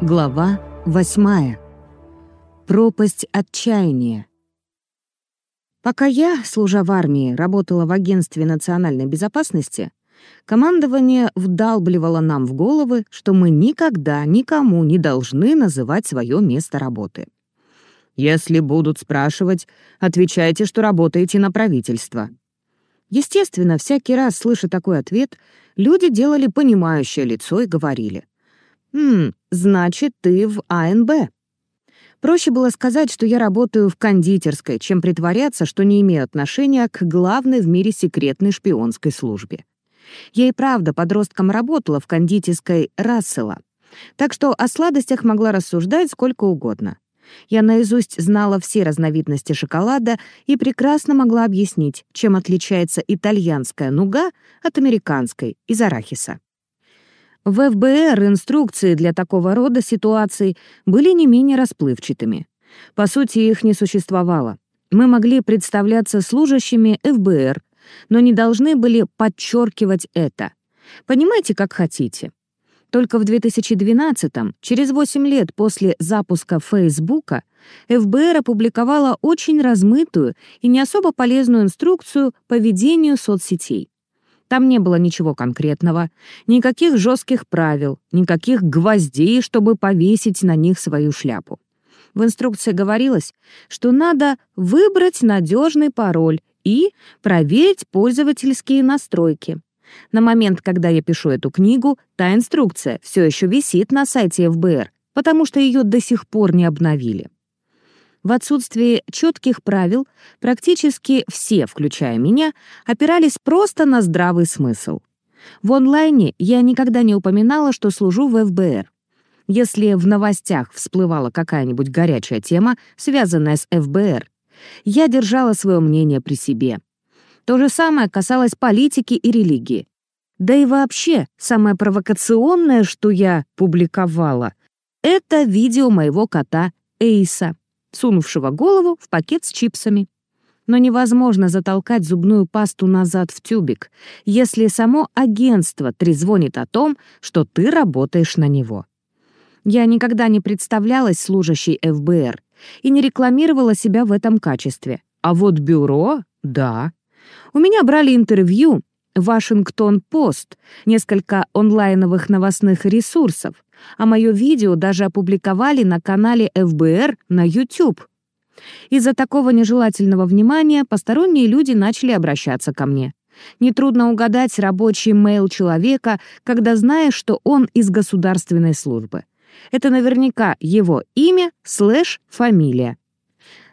Глава 8. Пропасть отчаяния. Пока я, служа в армии, работала в Агентстве национальной безопасности, командование вдалбливало нам в головы, что мы никогда никому не должны называть свое место работы. Если будут спрашивать, отвечайте, что работаете на правительство. Естественно, всякий раз, слыша такой ответ, люди делали понимающее лицо и говорили — «Хм, значит, ты в АНБ». Проще было сказать, что я работаю в кондитерской, чем притворяться, что не имею отношения к главной в мире секретной шпионской службе. Я и правда подростком работала в кондитерской Рассела, так что о сладостях могла рассуждать сколько угодно. Я наизусть знала все разновидности шоколада и прекрасно могла объяснить, чем отличается итальянская нуга от американской из арахиса. В ФБР инструкции для такого рода ситуаций были не менее расплывчатыми. По сути, их не существовало. Мы могли представляться служащими ФБР, но не должны были подчеркивать это. Понимаете, как хотите. Только в 2012-м, через 8 лет после запуска Фейсбука, ФБР опубликовала очень размытую и не особо полезную инструкцию по ведению соцсетей. Там не было ничего конкретного, никаких жестких правил, никаких гвоздей, чтобы повесить на них свою шляпу. В инструкции говорилось, что надо выбрать надежный пароль и проверить пользовательские настройки. На момент, когда я пишу эту книгу, та инструкция все еще висит на сайте ФБР, потому что ее до сих пор не обновили. В отсутствии четких правил практически все, включая меня, опирались просто на здравый смысл. В онлайне я никогда не упоминала, что служу в ФБР. Если в новостях всплывала какая-нибудь горячая тема, связанная с ФБР, я держала свое мнение при себе. То же самое касалось политики и религии. Да и вообще, самое провокационное, что я публиковала, это видео моего кота Эйса сунувшего голову в пакет с чипсами. Но невозможно затолкать зубную пасту назад в тюбик, если само агентство трезвонит о том, что ты работаешь на него. Я никогда не представлялась служащей ФБР и не рекламировала себя в этом качестве. А вот бюро — да. У меня брали интервью, Вашингтон-Пост, несколько онлайновых новостных ресурсов, а мое видео даже опубликовали на канале ФБР на YouTube. Из-за такого нежелательного внимания посторонние люди начали обращаться ко мне. Нетрудно угадать рабочий мейл человека, когда знаешь, что он из государственной службы. Это наверняка его имя слэш фамилия.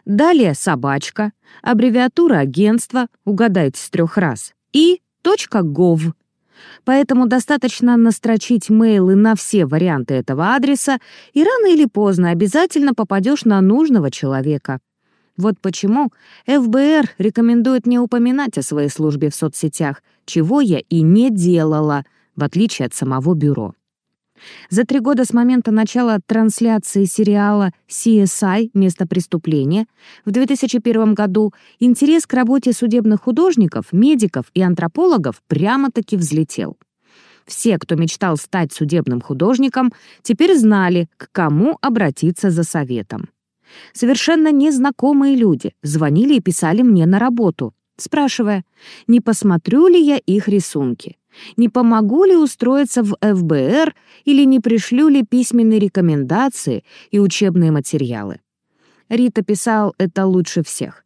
Далее собачка, аббревиатура агентства, угадайте с трех раз, и .gov. Поэтому достаточно настрочить мейлы на все варианты этого адреса, и рано или поздно обязательно попадешь на нужного человека. Вот почему ФБР рекомендует не упоминать о своей службе в соцсетях, чего я и не делала, в отличие от самого бюро. За три года с момента начала трансляции сериала CSI «Место преступления» в 2001 году интерес к работе судебных художников, медиков и антропологов прямо-таки взлетел. Все, кто мечтал стать судебным художником, теперь знали, к кому обратиться за советом. Совершенно незнакомые люди звонили и писали мне на работу, спрашивая, не посмотрю ли я их рисунки не помогу ли устроиться в ФБР или не пришлю ли письменные рекомендации и учебные материалы. Рита писал это лучше всех.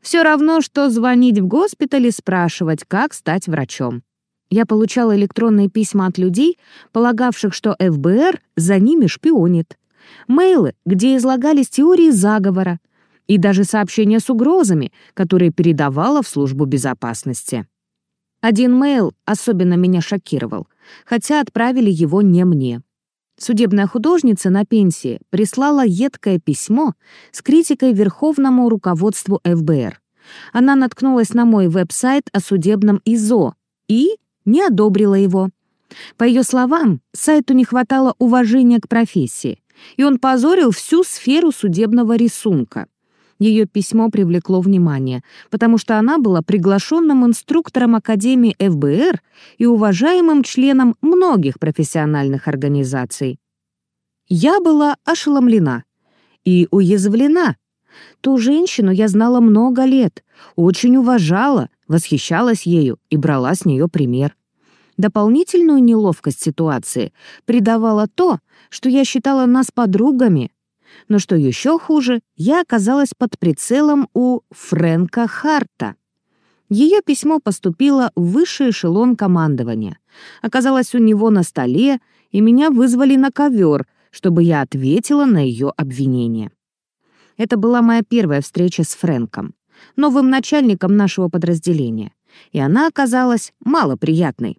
Все равно, что звонить в госпиталь и спрашивать, как стать врачом. Я получала электронные письма от людей, полагавших, что ФБР за ними шпионит. Мейлы, где излагались теории заговора, и даже сообщения с угрозами, которые передавала в службу безопасности. Один мейл особенно меня шокировал, хотя отправили его не мне. Судебная художница на пенсии прислала едкое письмо с критикой верховному руководству ФБР. Она наткнулась на мой веб-сайт о судебном ИЗО и не одобрила его. По ее словам, сайту не хватало уважения к профессии, и он позорил всю сферу судебного рисунка. Ее письмо привлекло внимание, потому что она была приглашенным инструктором Академии ФБР и уважаемым членом многих профессиональных организаций. Я была ошеломлена и уязвлена. Ту женщину я знала много лет, очень уважала, восхищалась ею и брала с нее пример. Дополнительную неловкость ситуации придавало то, что я считала нас подругами. Но что еще хуже, я оказалась под прицелом у Фрэнка Харта. Ее письмо поступило в высший эшелон командования. Оказалось у него на столе, и меня вызвали на ковер, чтобы я ответила на ее обвинение. Это была моя первая встреча с Фрэнком, новым начальником нашего подразделения, и она оказалась малоприятной.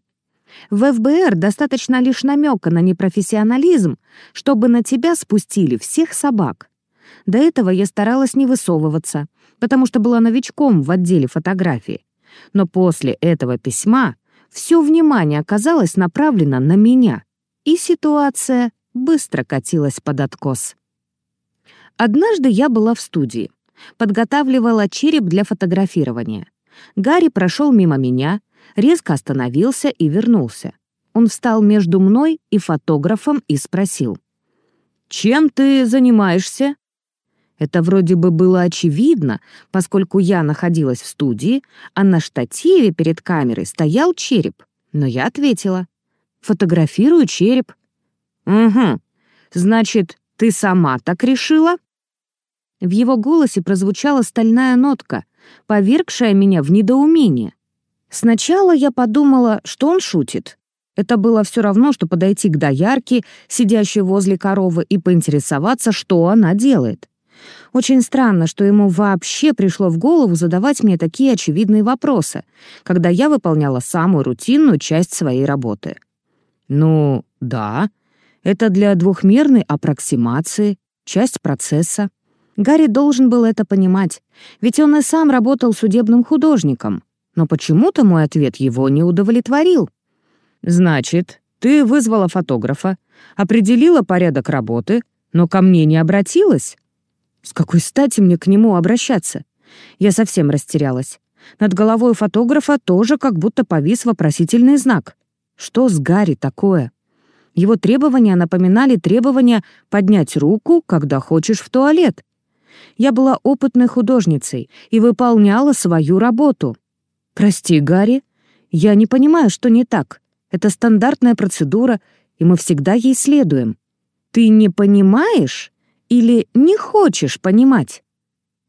В ФБР достаточно лишь намека на непрофессионализм, чтобы на тебя спустили всех собак. До этого я старалась не высовываться, потому что была новичком в отделе фотографии. Но после этого письма все внимание оказалось направлено на меня, и ситуация быстро катилась под откос. Однажды я была в студии, подготавливала череп для фотографирования. Гарри прошел мимо меня, резко остановился и вернулся. Он встал между мной и фотографом и спросил. «Чем ты занимаешься?» Это вроде бы было очевидно, поскольку я находилась в студии, а на штативе перед камерой стоял череп. Но я ответила. «Фотографирую череп». «Угу. Значит, ты сама так решила?» В его голосе прозвучала стальная нотка, повергшая меня в недоумение. Сначала я подумала, что он шутит. Это было все равно, что подойти к доярке, сидящей возле коровы, и поинтересоваться, что она делает. Очень странно, что ему вообще пришло в голову задавать мне такие очевидные вопросы, когда я выполняла самую рутинную часть своей работы. Ну, да, это для двухмерной аппроксимации, часть процесса. Гарри должен был это понимать, ведь он и сам работал судебным художником. Но почему-то мой ответ его не удовлетворил. «Значит, ты вызвала фотографа, определила порядок работы, но ко мне не обратилась?» «С какой стати мне к нему обращаться?» Я совсем растерялась. Над головой фотографа тоже как будто повис вопросительный знак. Что с Гарри такое? Его требования напоминали требования поднять руку, когда хочешь в туалет. Я была опытной художницей и выполняла свою работу. «Прости, Гарри, я не понимаю, что не так. Это стандартная процедура, и мы всегда ей следуем. Ты не понимаешь или не хочешь понимать?»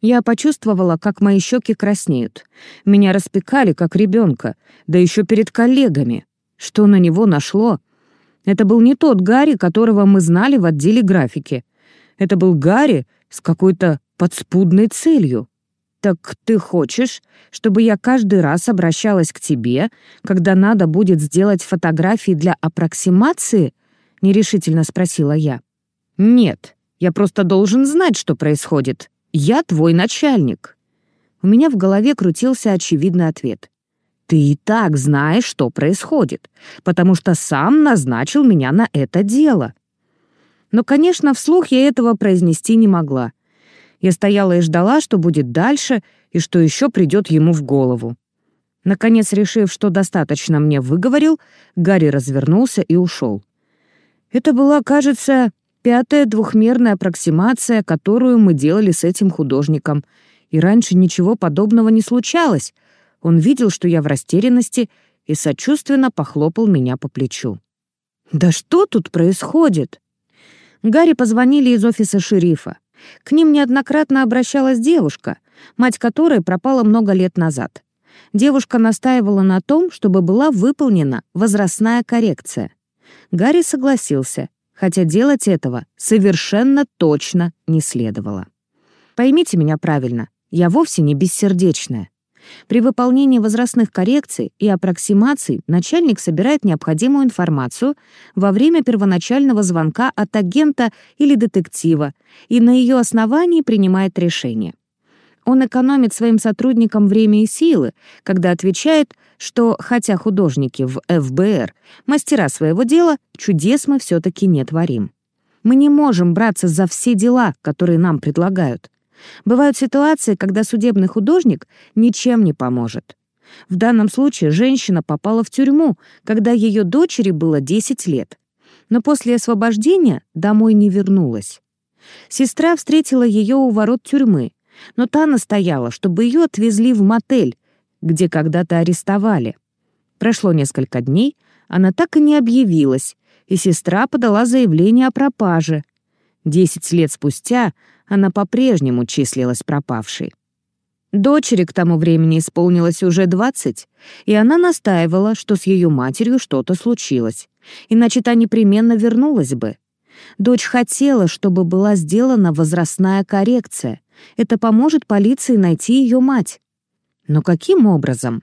Я почувствовала, как мои щеки краснеют. Меня распекали, как ребенка, да еще перед коллегами. Что на него нашло? Это был не тот Гарри, которого мы знали в отделе графики. Это был Гарри с какой-то подспудной целью. «Так ты хочешь, чтобы я каждый раз обращалась к тебе, когда надо будет сделать фотографии для аппроксимации?» — нерешительно спросила я. «Нет, я просто должен знать, что происходит. Я твой начальник». У меня в голове крутился очевидный ответ. «Ты и так знаешь, что происходит, потому что сам назначил меня на это дело». Но, конечно, вслух я этого произнести не могла. Я стояла и ждала, что будет дальше и что еще придет ему в голову. Наконец, решив, что достаточно мне выговорил, Гарри развернулся и ушел. Это была, кажется, пятая двухмерная аппроксимация, которую мы делали с этим художником. И раньше ничего подобного не случалось. Он видел, что я в растерянности, и сочувственно похлопал меня по плечу. «Да что тут происходит?» Гарри позвонили из офиса шерифа. К ним неоднократно обращалась девушка, мать которой пропала много лет назад. Девушка настаивала на том, чтобы была выполнена возрастная коррекция. Гарри согласился, хотя делать этого совершенно точно не следовало. Поймите меня правильно, я вовсе не бессердечная. При выполнении возрастных коррекций и аппроксимаций начальник собирает необходимую информацию во время первоначального звонка от агента или детектива и на ее основании принимает решение. Он экономит своим сотрудникам время и силы, когда отвечает, что, хотя художники в ФБР — мастера своего дела, чудес мы все-таки не творим. Мы не можем браться за все дела, которые нам предлагают. Бывают ситуации, когда судебный художник ничем не поможет. В данном случае женщина попала в тюрьму, когда ее дочери было 10 лет. но после освобождения домой не вернулась. Сестра встретила ее у ворот тюрьмы, но та настояла, чтобы ее отвезли в мотель, где когда-то арестовали. Прошло несколько дней, она так и не объявилась, и сестра подала заявление о пропаже. Десять лет спустя она по-прежнему числилась пропавшей. Дочери к тому времени исполнилось уже двадцать, и она настаивала, что с ее матерью что-то случилось, иначе та непременно вернулась бы. Дочь хотела, чтобы была сделана возрастная коррекция. Это поможет полиции найти ее мать. Но каким образом?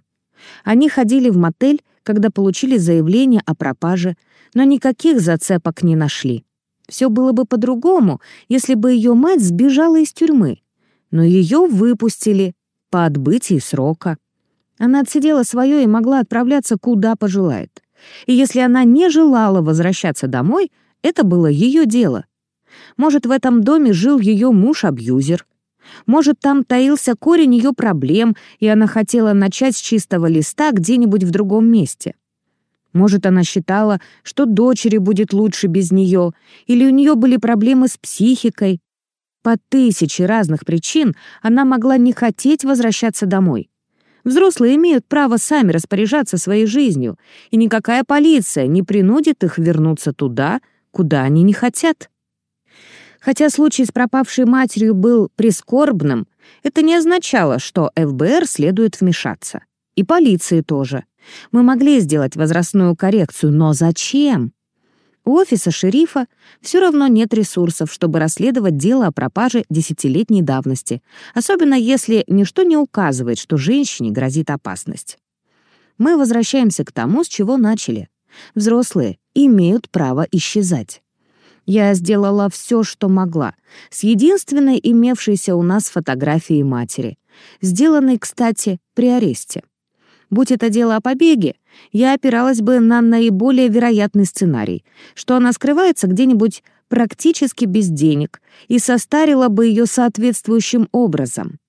Они ходили в мотель, когда получили заявление о пропаже, но никаких зацепок не нашли. Все было бы по-другому, если бы ее мать сбежала из тюрьмы. Но ее выпустили по отбытии срока. Она отсидела свое и могла отправляться куда пожелает. И если она не желала возвращаться домой, это было ее дело. Может, в этом доме жил ее муж-абьюзер. Может, там таился корень ее проблем, и она хотела начать с чистого листа где-нибудь в другом месте. Может, она считала, что дочери будет лучше без нее, или у нее были проблемы с психикой. По тысяче разных причин она могла не хотеть возвращаться домой. Взрослые имеют право сами распоряжаться своей жизнью, и никакая полиция не принудит их вернуться туда, куда они не хотят. Хотя случай с пропавшей матерью был прискорбным, это не означало, что ФБР следует вмешаться. И полиции тоже. Мы могли сделать возрастную коррекцию, но зачем? У офиса шерифа все равно нет ресурсов, чтобы расследовать дело о пропаже десятилетней давности, особенно если ничто не указывает, что женщине грозит опасность. Мы возвращаемся к тому, с чего начали. Взрослые имеют право исчезать. Я сделала все, что могла, с единственной имевшейся у нас фотографией матери, сделанной, кстати, при аресте. Будь это дело о побеге, я опиралась бы на наиболее вероятный сценарий, что она скрывается где-нибудь практически без денег и состарила бы ее соответствующим образом.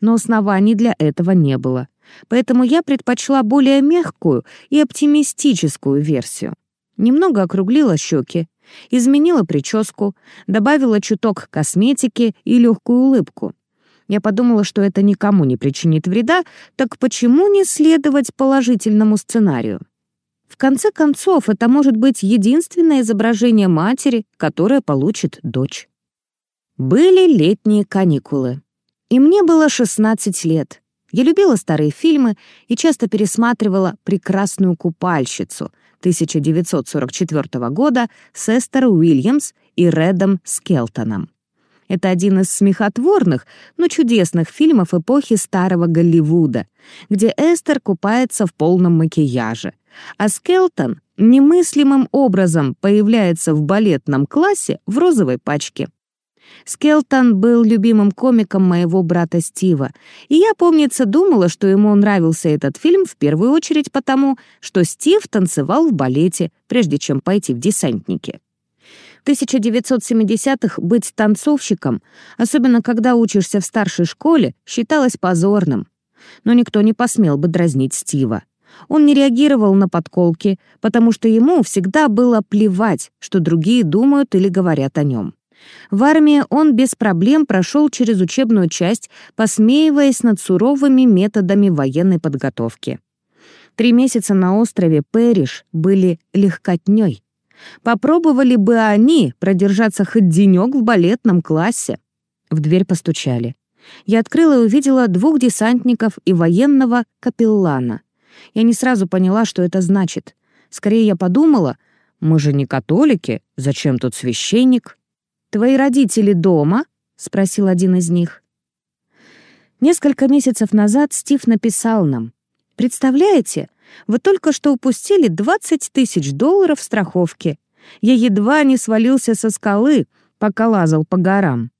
Но оснований для этого не было, поэтому я предпочла более мягкую и оптимистическую версию. Немного округлила щеки, изменила прическу, добавила чуток косметики и легкую улыбку. Я подумала, что это никому не причинит вреда, так почему не следовать положительному сценарию? В конце концов, это может быть единственное изображение матери, которое получит дочь. Были летние каникулы. И мне было 16 лет. Я любила старые фильмы и часто пересматривала «Прекрасную купальщицу» 1944 года с Эстер Уильямс и Редом Скелтоном. Это один из смехотворных, но чудесных фильмов эпохи старого Голливуда, где Эстер купается в полном макияже, а Скелтон немыслимым образом появляется в балетном классе в розовой пачке. Скелтон был любимым комиком моего брата Стива, и я, помнится, думала, что ему нравился этот фильм в первую очередь потому, что Стив танцевал в балете, прежде чем пойти в десантники. 1970-х быть танцовщиком, особенно когда учишься в старшей школе, считалось позорным. Но никто не посмел бы дразнить Стива. Он не реагировал на подколки, потому что ему всегда было плевать, что другие думают или говорят о нем. В армии он без проблем прошел через учебную часть, посмеиваясь над суровыми методами военной подготовки. Три месяца на острове Пэриш были легкотней. Попробовали бы они продержаться хоть денек в балетном классе. В дверь постучали. Я открыла и увидела двух десантников и военного капеллана. Я не сразу поняла, что это значит. Скорее я подумала, мы же не католики, зачем тут священник? «Твои родители дома?» — спросил один из них. Несколько месяцев назад Стив написал нам. «Представляете, вы только что упустили 20 тысяч долларов страховки. Я едва не свалился со скалы, пока лазал по горам.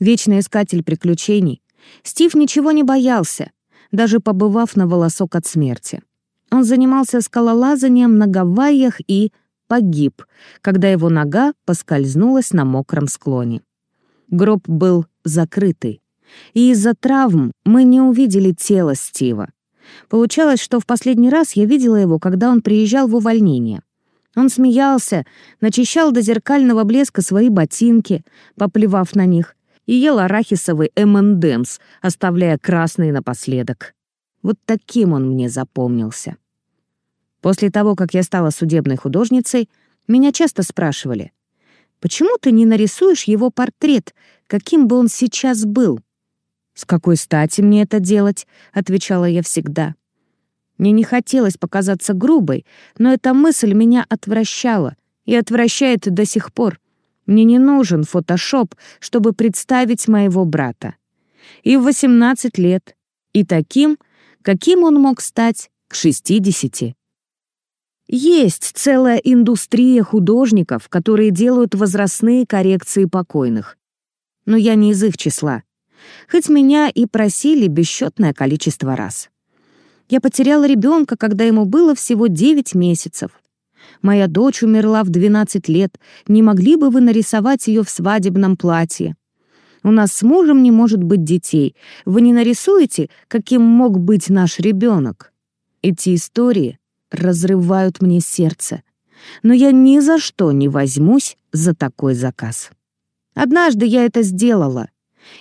Вечный искатель приключений. Стив ничего не боялся, даже побывав на волосок от смерти. Он занимался скалолазанием на Гавайях и погиб, когда его нога поскользнулась на мокром склоне. Гроб был закрытый, и из-за травм мы не увидели тело Стива. Получалось, что в последний раз я видела его, когда он приезжал в увольнение. Он смеялся, начищал до зеркального блеска свои ботинки, поплевав на них, и ел арахисовый M&M's, оставляя красные напоследок. Вот таким он мне запомнился. После того, как я стала судебной художницей, меня часто спрашивали, «Почему ты не нарисуешь его портрет, каким бы он сейчас был?» «С какой стати мне это делать?» — отвечала я всегда. Мне не хотелось показаться грубой, но эта мысль меня отвращала и отвращает до сих пор. Мне не нужен фотошоп, чтобы представить моего брата. И в 18 лет, и таким, каким он мог стать к 60. Есть целая индустрия художников, которые делают возрастные коррекции покойных. Но я не из их числа. Хоть меня и просили бесчетное количество раз. Я потеряла ребенка, когда ему было всего 9 месяцев. Моя дочь умерла в 12 лет. Не могли бы вы нарисовать ее в свадебном платье? У нас с мужем не может быть детей. Вы не нарисуете, каким мог быть наш ребенок? Эти истории разрывают мне сердце. Но я ни за что не возьмусь за такой заказ. Однажды я это сделала.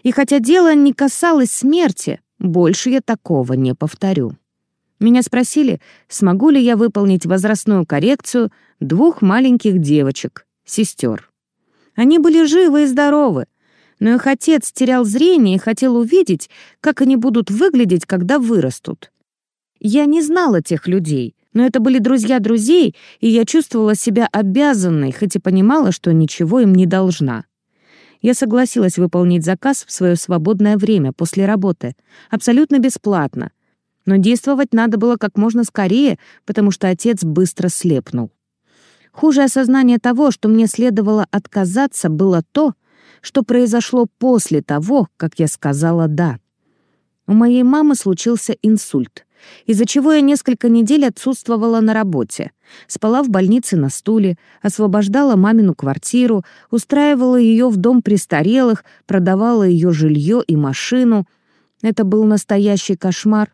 И хотя дело не касалось смерти, больше я такого не повторю. Меня спросили, смогу ли я выполнить возрастную коррекцию двух маленьких девочек, сестер. Они были живы и здоровы, но их отец терял зрение и хотел увидеть, как они будут выглядеть, когда вырастут. Я не знала тех людей, но это были друзья друзей, и я чувствовала себя обязанной, хоть и понимала, что ничего им не должна. Я согласилась выполнить заказ в свое свободное время после работы, абсолютно бесплатно, но действовать надо было как можно скорее, потому что отец быстро слепнул. Хуже осознание того, что мне следовало отказаться, было то, что произошло после того, как я сказала «да». У моей мамы случился инсульт, из-за чего я несколько недель отсутствовала на работе. Спала в больнице на стуле, освобождала мамину квартиру, устраивала ее в дом престарелых, продавала ее жилье и машину. Это был настоящий кошмар,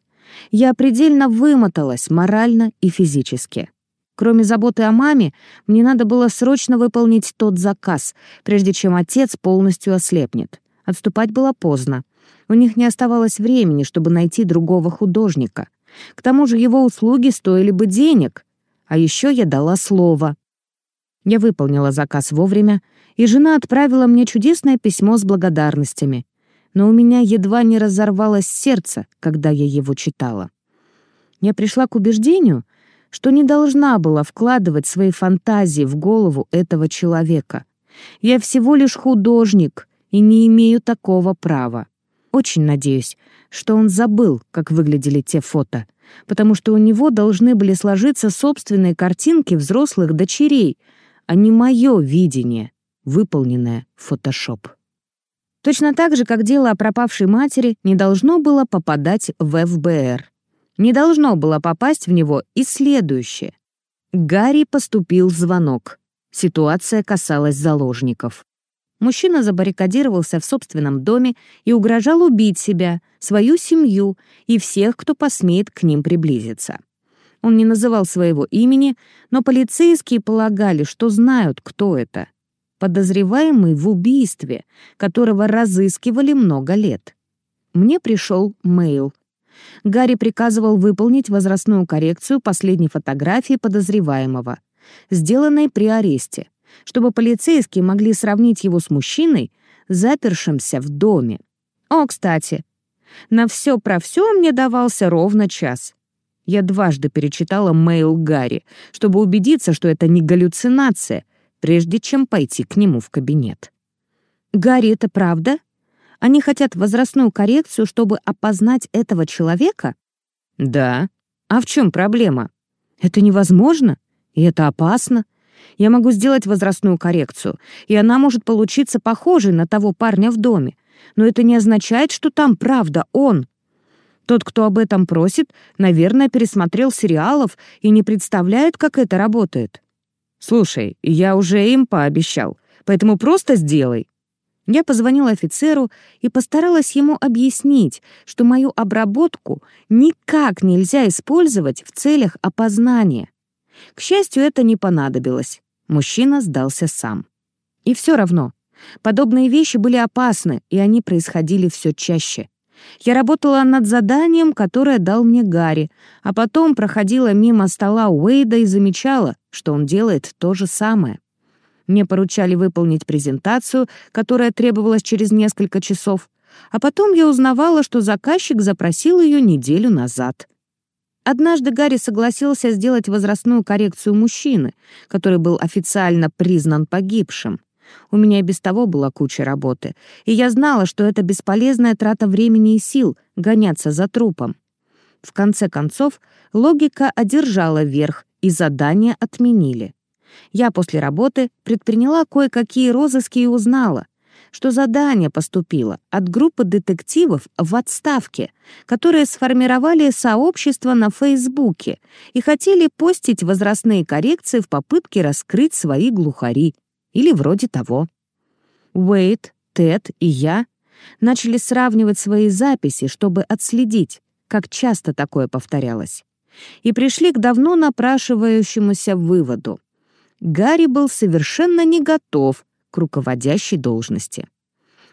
я предельно вымоталась морально и физически. Кроме заботы о маме, мне надо было срочно выполнить тот заказ, прежде чем отец полностью ослепнет. Отступать было поздно. У них не оставалось времени, чтобы найти другого художника. К тому же его услуги стоили бы денег. А еще я дала слово. Я выполнила заказ вовремя, и жена отправила мне чудесное письмо с благодарностями но у меня едва не разорвалось сердце, когда я его читала. Я пришла к убеждению, что не должна была вкладывать свои фантазии в голову этого человека. Я всего лишь художник и не имею такого права. Очень надеюсь, что он забыл, как выглядели те фото, потому что у него должны были сложиться собственные картинки взрослых дочерей, а не мое видение, выполненное в фотошоп. Точно так же, как дело о пропавшей матери не должно было попадать в ФБР. Не должно было попасть в него и следующее. Гарри поступил звонок. Ситуация касалась заложников. Мужчина забаррикадировался в собственном доме и угрожал убить себя, свою семью и всех, кто посмеет к ним приблизиться. Он не называл своего имени, но полицейские полагали, что знают, кто это подозреваемый в убийстве, которого разыскивали много лет. Мне пришел мейл. Гарри приказывал выполнить возрастную коррекцию последней фотографии подозреваемого, сделанной при аресте, чтобы полицейские могли сравнить его с мужчиной, запершимся в доме. О, кстати, на все про все мне давался ровно час. Я дважды перечитала мейл Гарри, чтобы убедиться, что это не галлюцинация, прежде чем пойти к нему в кабинет. «Гарри, это правда? Они хотят возрастную коррекцию, чтобы опознать этого человека?» «Да. А в чем проблема?» «Это невозможно, и это опасно. Я могу сделать возрастную коррекцию, и она может получиться похожей на того парня в доме, но это не означает, что там правда он. Тот, кто об этом просит, наверное, пересмотрел сериалов и не представляет, как это работает. «Слушай, я уже им пообещал, поэтому просто сделай». Я позвонила офицеру и постаралась ему объяснить, что мою обработку никак нельзя использовать в целях опознания. К счастью, это не понадобилось. Мужчина сдался сам. И все равно, подобные вещи были опасны, и они происходили все чаще. Я работала над заданием, которое дал мне Гарри, а потом проходила мимо стола Уэйда и замечала, что он делает то же самое. Мне поручали выполнить презентацию, которая требовалась через несколько часов, а потом я узнавала, что заказчик запросил ее неделю назад. Однажды Гарри согласился сделать возрастную коррекцию мужчины, который был официально признан погибшим. У меня и без того была куча работы, и я знала, что это бесполезная трата времени и сил гоняться за трупом. В конце концов, логика одержала верх, и задание отменили. Я после работы предприняла кое-какие розыски и узнала, что задание поступило от группы детективов в отставке, которые сформировали сообщество на Фейсбуке и хотели постить возрастные коррекции в попытке раскрыть свои глухари или вроде того. Уэйт, Тед и я начали сравнивать свои записи, чтобы отследить, как часто такое повторялось, и пришли к давно напрашивающемуся выводу. Гарри был совершенно не готов к руководящей должности.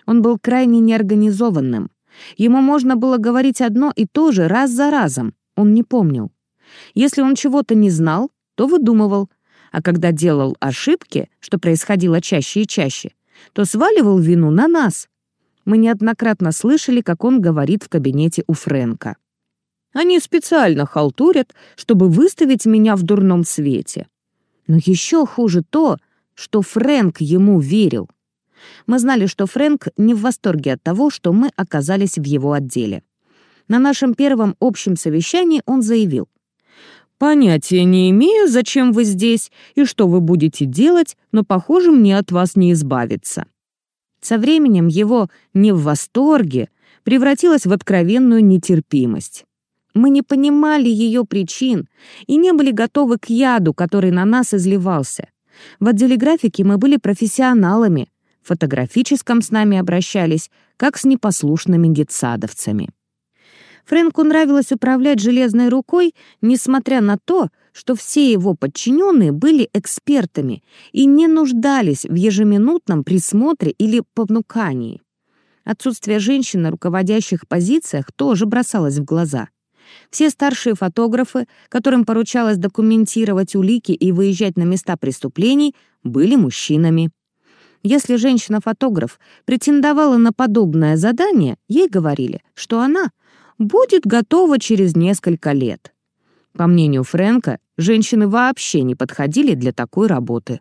Он был крайне неорганизованным. Ему можно было говорить одно и то же раз за разом, он не помнил. Если он чего-то не знал, то выдумывал, а когда делал ошибки, что происходило чаще и чаще, то сваливал вину на нас. Мы неоднократно слышали, как он говорит в кабинете у Фрэнка. «Они специально халтурят, чтобы выставить меня в дурном свете». Но еще хуже то, что Фрэнк ему верил. Мы знали, что Фрэнк не в восторге от того, что мы оказались в его отделе. На нашем первом общем совещании он заявил — Понятия не имею, зачем вы здесь и что вы будете делать, но, похоже, мне от вас не избавиться». Со временем его «не в восторге» превратилось в откровенную нетерпимость. Мы не понимали ее причин и не были готовы к яду, который на нас изливался. В отделе графики мы были профессионалами, в фотографическом с нами обращались, как с непослушными детсадовцами. Фрэнку нравилось управлять железной рукой, несмотря на то, что все его подчиненные были экспертами и не нуждались в ежеминутном присмотре или понукании. Отсутствие женщин на руководящих позициях тоже бросалось в глаза. Все старшие фотографы, которым поручалось документировать улики и выезжать на места преступлений, были мужчинами. Если женщина-фотограф претендовала на подобное задание, ей говорили, что она будет готова через несколько лет. По мнению Фрэнка, женщины вообще не подходили для такой работы.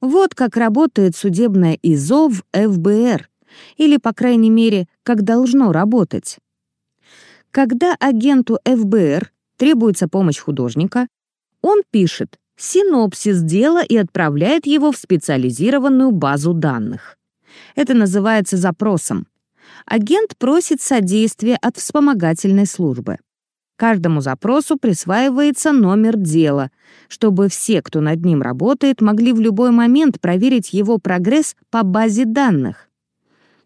Вот как работает судебное ИЗО в ФБР, или, по крайней мере, как должно работать. Когда агенту ФБР требуется помощь художника, он пишет синопсис дела и отправляет его в специализированную базу данных. Это называется запросом агент просит содействия от вспомогательной службы. Каждому запросу присваивается номер дела, чтобы все, кто над ним работает, могли в любой момент проверить его прогресс по базе данных.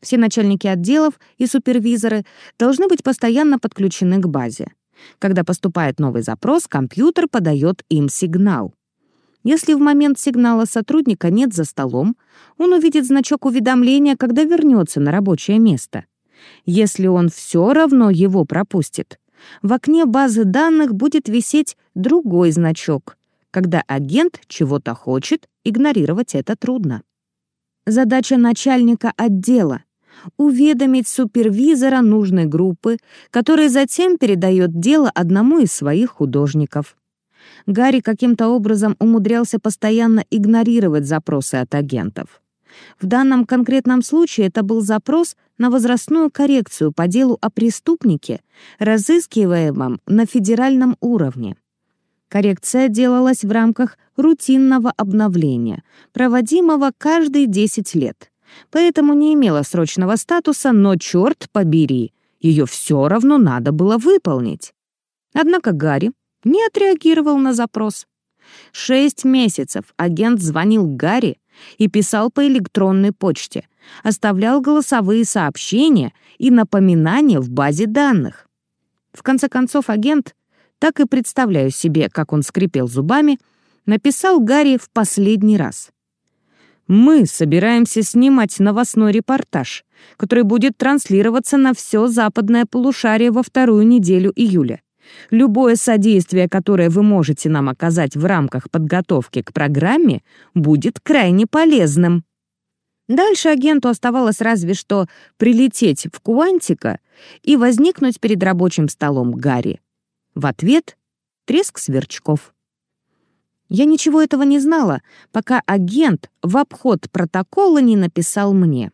Все начальники отделов и супервизоры должны быть постоянно подключены к базе. Когда поступает новый запрос, компьютер подает им сигнал. Если в момент сигнала сотрудника нет за столом, он увидит значок уведомления, когда вернется на рабочее место. Если он все равно его пропустит, в окне базы данных будет висеть другой значок. Когда агент чего-то хочет, игнорировать это трудно. Задача начальника отдела — уведомить супервизора нужной группы, который затем передает дело одному из своих художников. Гарри каким-то образом умудрялся постоянно игнорировать запросы от агентов. В данном конкретном случае это был запрос на возрастную коррекцию по делу о преступнике, разыскиваемом на федеральном уровне. Коррекция делалась в рамках рутинного обновления, проводимого каждые 10 лет. Поэтому не имела срочного статуса, но, черт побери, ее все равно надо было выполнить. Однако Гарри не отреагировал на запрос. Шесть месяцев агент звонил Гарри и писал по электронной почте, оставлял голосовые сообщения и напоминания в базе данных. В конце концов, агент так и представляю себе, как он скрипел зубами, написал Гарри в последний раз. «Мы собираемся снимать новостной репортаж, который будет транслироваться на все западное полушарие во вторую неделю июля. Любое содействие, которое вы можете нам оказать в рамках подготовки к программе, будет крайне полезным». Дальше агенту оставалось разве что прилететь в Куантика и возникнуть перед рабочим столом Гарри. В ответ — треск сверчков. Я ничего этого не знала, пока агент в обход протокола не написал мне.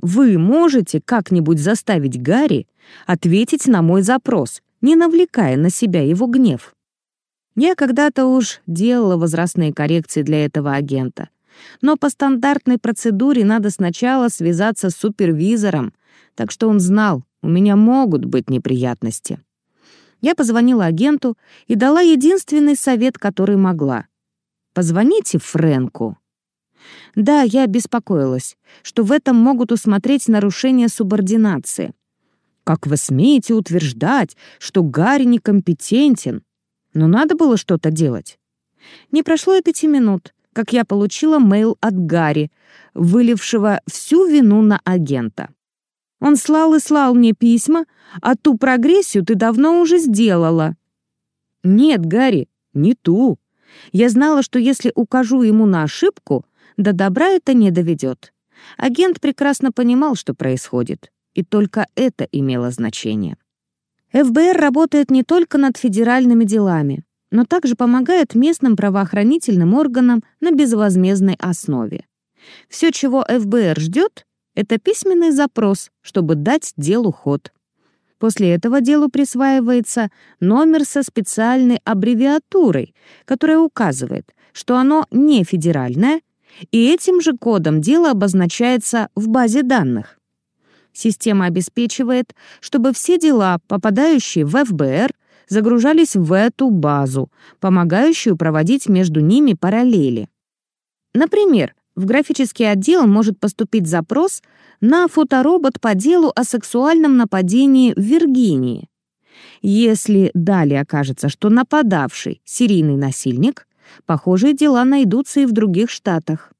«Вы можете как-нибудь заставить Гарри ответить на мой запрос, не навлекая на себя его гнев?» Я когда-то уж делала возрастные коррекции для этого агента. Но по стандартной процедуре надо сначала связаться с супервизором, так что он знал, у меня могут быть неприятности. Я позвонила агенту и дала единственный совет, который могла. «Позвоните Фрэнку». Да, я беспокоилась, что в этом могут усмотреть нарушение субординации. Как вы смеете утверждать, что Гарри некомпетентен? Но надо было что-то делать. Не прошло и пяти минут, как я получила мейл от Гарри, вылившего всю вину на агента. Он слал и слал мне письма, а ту прогрессию ты давно уже сделала. Нет, Гарри, не ту. Я знала, что если укажу ему на ошибку, до добра это не доведет. Агент прекрасно понимал, что происходит, и только это имело значение. ФБР работает не только над федеральными делами но также помогает местным правоохранительным органам на безвозмездной основе. Все, чего ФБР ждет, это письменный запрос, чтобы дать делу ход. После этого делу присваивается номер со специальной аббревиатурой, которая указывает, что оно не федеральное, и этим же кодом дело обозначается в базе данных. Система обеспечивает, чтобы все дела, попадающие в ФБР, загружались в эту базу, помогающую проводить между ними параллели. Например, в графический отдел может поступить запрос на фоторобот по делу о сексуальном нападении в Виргинии. Если далее окажется, что нападавший — серийный насильник, похожие дела найдутся и в других штатах.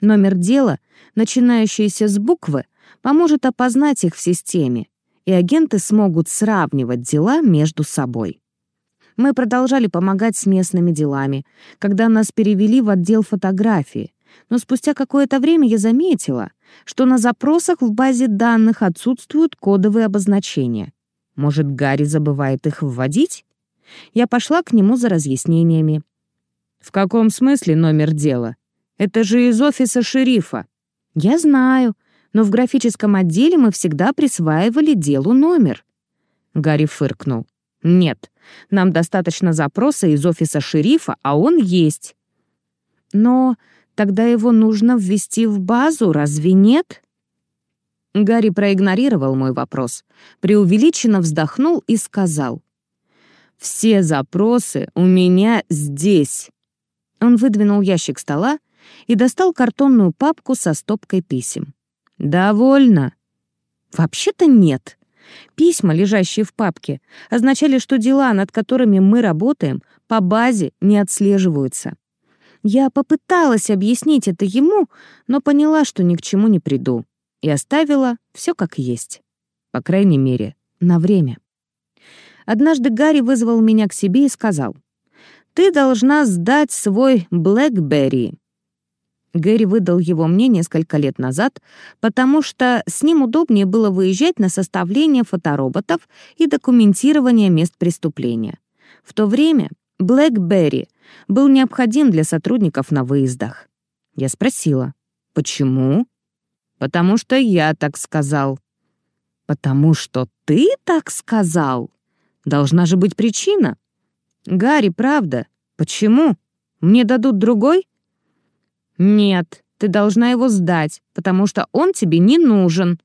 Номер дела, начинающийся с буквы, поможет опознать их в системе, и агенты смогут сравнивать дела между собой. Мы продолжали помогать с местными делами, когда нас перевели в отдел фотографии, но спустя какое-то время я заметила, что на запросах в базе данных отсутствуют кодовые обозначения. Может, Гарри забывает их вводить? Я пошла к нему за разъяснениями. «В каком смысле номер дела? Это же из офиса шерифа». «Я знаю, но в графическом отделе мы всегда присваивали делу номер». Гарри фыркнул. «Нет, нам достаточно запроса из офиса шерифа, а он есть». «Но тогда его нужно ввести в базу, разве нет?» Гарри проигнорировал мой вопрос, преувеличенно вздохнул и сказал. «Все запросы у меня здесь». Он выдвинул ящик стола и достал картонную папку со стопкой писем. «Довольно». «Вообще-то нет». Письма, лежащие в папке, означали, что дела, над которыми мы работаем, по базе не отслеживаются. Я попыталась объяснить это ему, но поняла, что ни к чему не приду, и оставила все как есть. По крайней мере, на время. Однажды Гарри вызвал меня к себе и сказал, «Ты должна сдать свой Блэкберри. Гэри выдал его мне несколько лет назад, потому что с ним удобнее было выезжать на составление фотороботов и документирование мест преступления. В то время BlackBerry был необходим для сотрудников на выездах. Я спросила, почему? Потому что я так сказал. Потому что ты так сказал? Должна же быть причина. Гарри, правда. Почему? Мне дадут другой? «Нет, ты должна его сдать, потому что он тебе не нужен».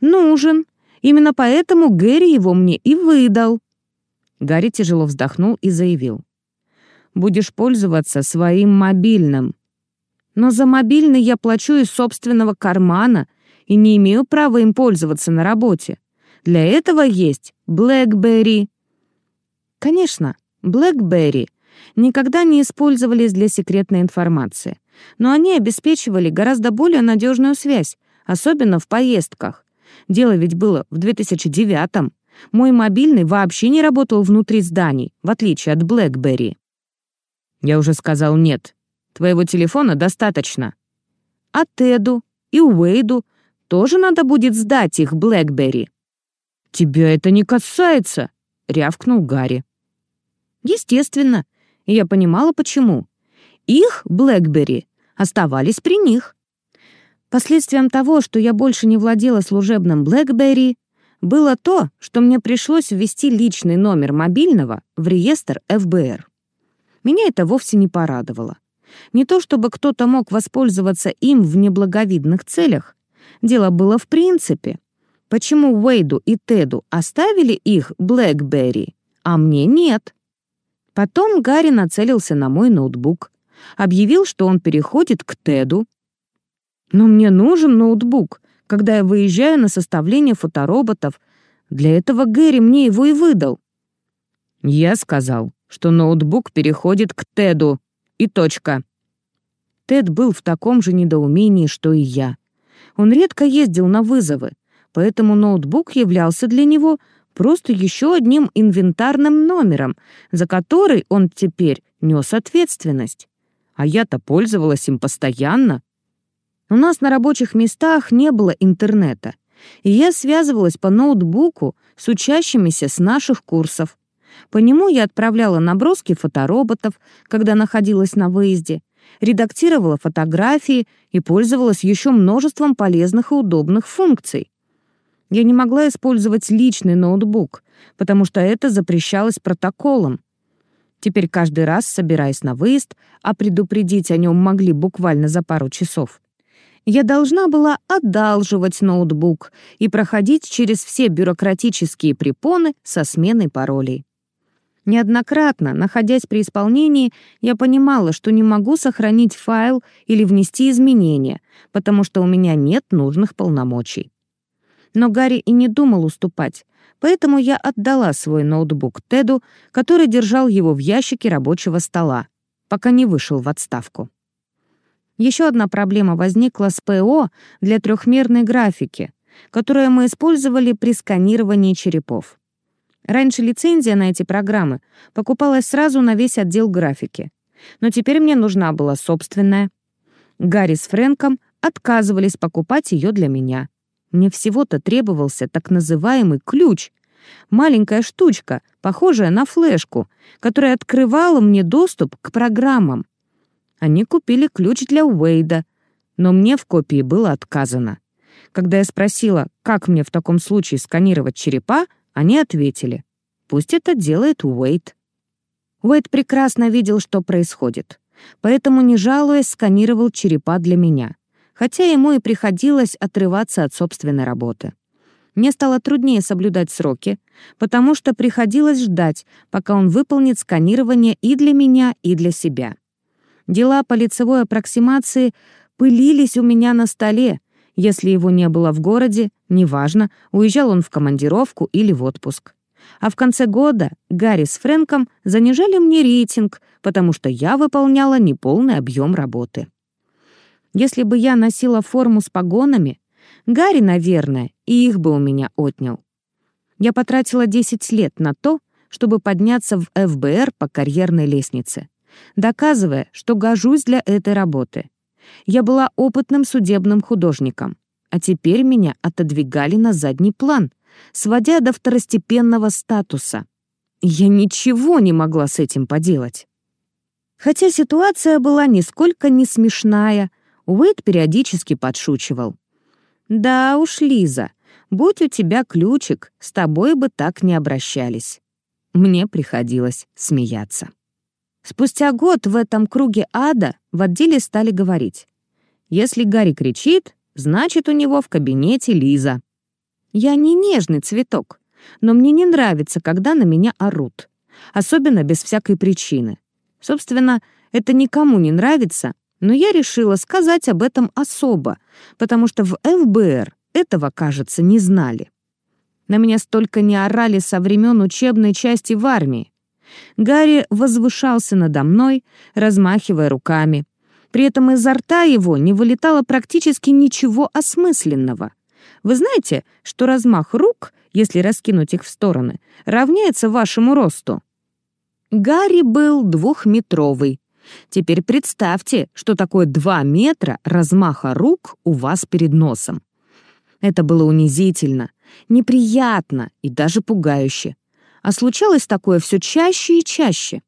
«Нужен. Именно поэтому Гэри его мне и выдал». Гарри тяжело вздохнул и заявил. «Будешь пользоваться своим мобильным». «Но за мобильный я плачу из собственного кармана и не имею права им пользоваться на работе. Для этого есть BlackBerry». Конечно, BlackBerry никогда не использовались для секретной информации, но они обеспечивали гораздо более надежную связь, особенно в поездках. Дело ведь было в 2009-м. Мой мобильный вообще не работал внутри зданий, в отличие от BlackBerry. Я уже сказал нет. Твоего телефона достаточно. А Теду и Уэйду тоже надо будет сдать их BlackBerry. Тебя это не касается, рявкнул Гарри. Естественно, я понимала, почему. Их BlackBerry оставались при них. Последствием того, что я больше не владела служебным BlackBerry, было то, что мне пришлось ввести личный номер мобильного в реестр ФБР. Меня это вовсе не порадовало. Не то чтобы кто-то мог воспользоваться им в неблаговидных целях. Дело было в принципе. Почему Уэйду и Теду оставили их BlackBerry, а мне нет? Потом Гарри нацелился на мой ноутбук. Объявил, что он переходит к Теду. Но мне нужен ноутбук, когда я выезжаю на составление фотороботов. Для этого Гэри мне его и выдал. Я сказал, что ноутбук переходит к Теду. И точка. Тед был в таком же недоумении, что и я. Он редко ездил на вызовы, поэтому ноутбук являлся для него просто еще одним инвентарным номером, за который он теперь нес ответственность. А я-то пользовалась им постоянно. У нас на рабочих местах не было интернета, и я связывалась по ноутбуку с учащимися с наших курсов. По нему я отправляла наброски фотороботов, когда находилась на выезде, редактировала фотографии и пользовалась еще множеством полезных и удобных функций. Я не могла использовать личный ноутбук, потому что это запрещалось протоколом. Теперь каждый раз, собираясь на выезд, а предупредить о нем могли буквально за пару часов, я должна была одалживать ноутбук и проходить через все бюрократические препоны со сменой паролей. Неоднократно, находясь при исполнении, я понимала, что не могу сохранить файл или внести изменения, потому что у меня нет нужных полномочий. Но Гарри и не думал уступать, поэтому я отдала свой ноутбук Теду, который держал его в ящике рабочего стола, пока не вышел в отставку. Еще одна проблема возникла с ПО для трехмерной графики, которую мы использовали при сканировании черепов. Раньше лицензия на эти программы покупалась сразу на весь отдел графики. Но теперь мне нужна была собственная. Гарри с Фрэнком отказывались покупать ее для меня. Мне всего-то требовался так называемый ключ. Маленькая штучка, похожая на флешку, которая открывала мне доступ к программам. Они купили ключ для Уэйда, но мне в копии было отказано. Когда я спросила, как мне в таком случае сканировать черепа, они ответили, пусть это делает Уэйт. Уэйт прекрасно видел, что происходит, поэтому, не жалуясь, сканировал черепа для меня, хотя ему и приходилось отрываться от собственной работы. Мне стало труднее соблюдать сроки, потому что приходилось ждать, пока он выполнит сканирование и для меня, и для себя. Дела по лицевой аппроксимации пылились у меня на столе, если его не было в городе, неважно, уезжал он в командировку или в отпуск. А в конце года Гарри с Фрэнком занижали мне рейтинг, потому что я выполняла неполный объем работы. Если бы я носила форму с погонами, Гарри, наверное, и их бы у меня отнял. Я потратила 10 лет на то, чтобы подняться в ФБР по карьерной лестнице, доказывая, что гожусь для этой работы. Я была опытным судебным художником, а теперь меня отодвигали на задний план, сводя до второстепенного статуса. Я ничего не могла с этим поделать. Хотя ситуация была нисколько не смешная, Уэйд периодически подшучивал. «Да уж, Лиза, будь у тебя ключик, с тобой бы так не обращались». Мне приходилось смеяться. Спустя год в этом круге ада в отделе стали говорить. Если Гарри кричит, значит, у него в кабинете Лиза. Я не нежный цветок, но мне не нравится, когда на меня орут. Особенно без всякой причины. Собственно, это никому не нравится, но я решила сказать об этом особо, потому что в ФБР этого, кажется, не знали. На меня столько не орали со времен учебной части в армии. Гарри возвышался надо мной, размахивая руками. При этом изо рта его не вылетало практически ничего осмысленного. Вы знаете, что размах рук, если раскинуть их в стороны, равняется вашему росту? Гарри был двухметровый. Теперь представьте, что такое два метра размаха рук у вас перед носом. Это было унизительно, неприятно и даже пугающе. А случалось такое все чаще и чаще.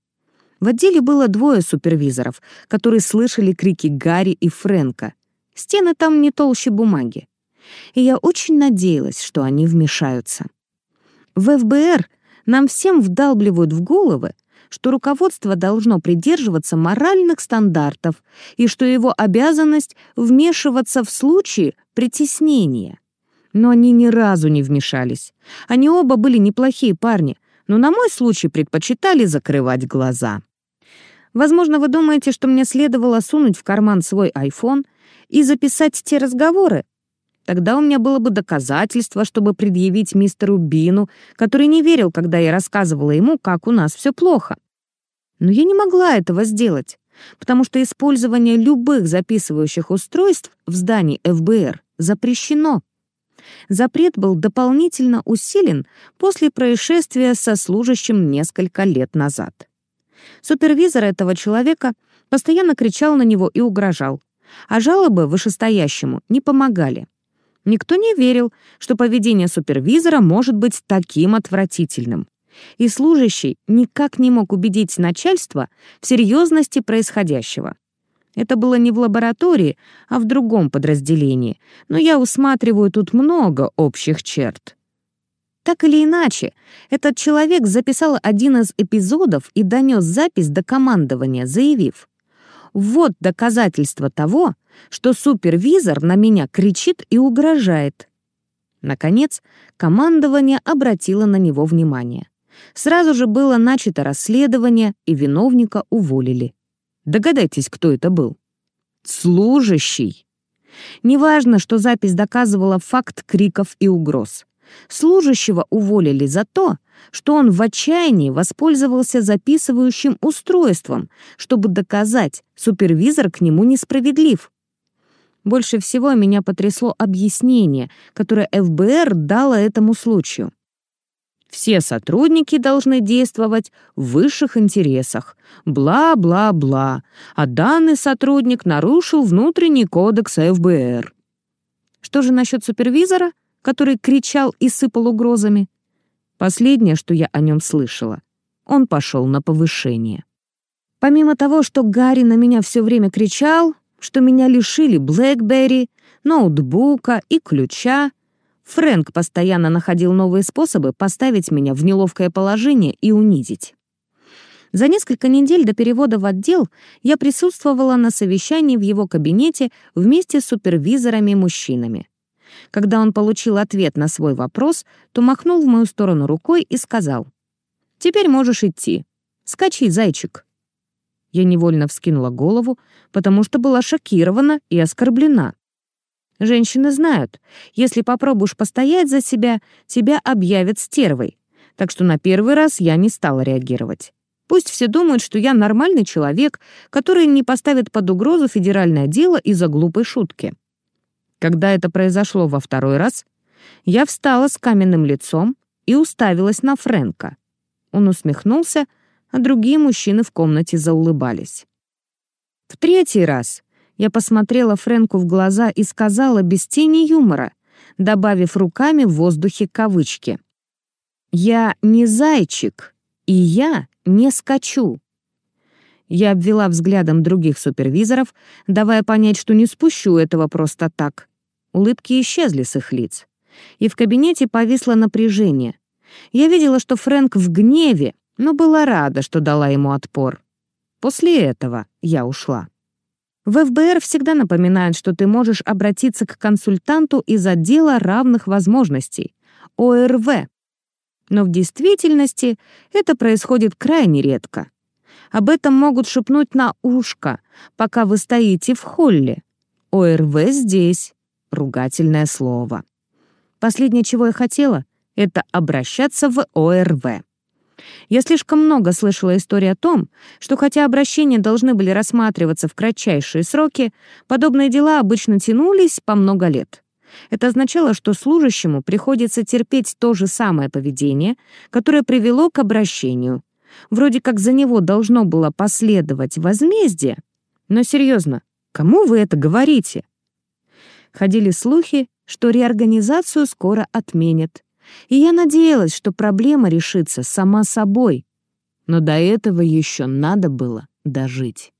В отделе было двое супервизоров, которые слышали крики Гарри и Фрэнка. Стены там не толще бумаги. И я очень надеялась, что они вмешаются. В ФБР нам всем вдалбливают в головы, что руководство должно придерживаться моральных стандартов и что его обязанность вмешиваться в случае притеснения. Но они ни разу не вмешались. Они оба были неплохие парни, но на мой случай предпочитали закрывать глаза. Возможно, вы думаете, что мне следовало сунуть в карман свой iPhone и записать те разговоры? Тогда у меня было бы доказательство, чтобы предъявить мистеру Бину, который не верил, когда я рассказывала ему, как у нас все плохо. Но я не могла этого сделать, потому что использование любых записывающих устройств в здании ФБР запрещено. Запрет был дополнительно усилен после происшествия со служащим несколько лет назад. Супервизор этого человека постоянно кричал на него и угрожал, а жалобы вышестоящему не помогали. Никто не верил, что поведение супервизора может быть таким отвратительным. И служащий никак не мог убедить начальство в серьезности происходящего. Это было не в лаборатории, а в другом подразделении, но я усматриваю тут много общих черт. Так или иначе, этот человек записал один из эпизодов и донес запись до командования, заявив, «Вот доказательство того, что супервизор на меня кричит и угрожает». Наконец, командование обратило на него внимание. Сразу же было начато расследование, и виновника уволили. Догадайтесь, кто это был. Служащий. Неважно, что запись доказывала факт криков и угроз. Служащего уволили за то, что он в отчаянии воспользовался записывающим устройством, чтобы доказать, супервизор к нему несправедлив. Больше всего меня потрясло объяснение, которое ФБР дало этому случаю. Все сотрудники должны действовать в высших интересах. Бла-бла-бла. А данный сотрудник нарушил внутренний кодекс ФБР. Что же насчет супервизора, который кричал и сыпал угрозами? Последнее, что я о нем слышала. Он пошел на повышение. Помимо того, что Гарри на меня все время кричал, что меня лишили Блэкберри, ноутбука и ключа, Фрэнк постоянно находил новые способы поставить меня в неловкое положение и унизить. За несколько недель до перевода в отдел я присутствовала на совещании в его кабинете вместе с супервизорами-мужчинами. Когда он получил ответ на свой вопрос, то махнул в мою сторону рукой и сказал, «Теперь можешь идти. Скачи, зайчик». Я невольно вскинула голову, потому что была шокирована и оскорблена. Женщины знают, если попробуешь постоять за себя, тебя объявят стервой. Так что на первый раз я не стала реагировать. Пусть все думают, что я нормальный человек, который не поставит под угрозу федеральное дело из-за глупой шутки. Когда это произошло во второй раз, я встала с каменным лицом и уставилась на Фрэнка. Он усмехнулся, а другие мужчины в комнате заулыбались. В третий раз я посмотрела Фрэнку в глаза и сказала без тени юмора, добавив руками в воздухе кавычки. «Я не зайчик, и я не скачу». Я обвела взглядом других супервизоров, давая понять, что не спущу этого просто так. Улыбки исчезли с их лиц. И в кабинете повисло напряжение. Я видела, что Фрэнк в гневе, но была рада, что дала ему отпор. После этого я ушла. В ФБР всегда напоминают, что ты можешь обратиться к консультанту из отдела равных возможностей, ОРВ. Но в действительности это происходит крайне редко. Об этом могут шепнуть на ушко, пока вы стоите в холле. ОРВ здесь. Ругательное слово. Последнее, чего я хотела, это обращаться в ОРВ. Я слишком много слышала историй о том, что хотя обращения должны были рассматриваться в кратчайшие сроки, подобные дела обычно тянулись по много лет. Это означало, что служащему приходится терпеть то же самое поведение, которое привело к обращению. Вроде как за него должно было последовать возмездие. Но серьезно, кому вы это говорите? Ходили слухи, что реорганизацию скоро отменят. И я надеялась, что проблема решится сама собой. Но до этого еще надо было дожить.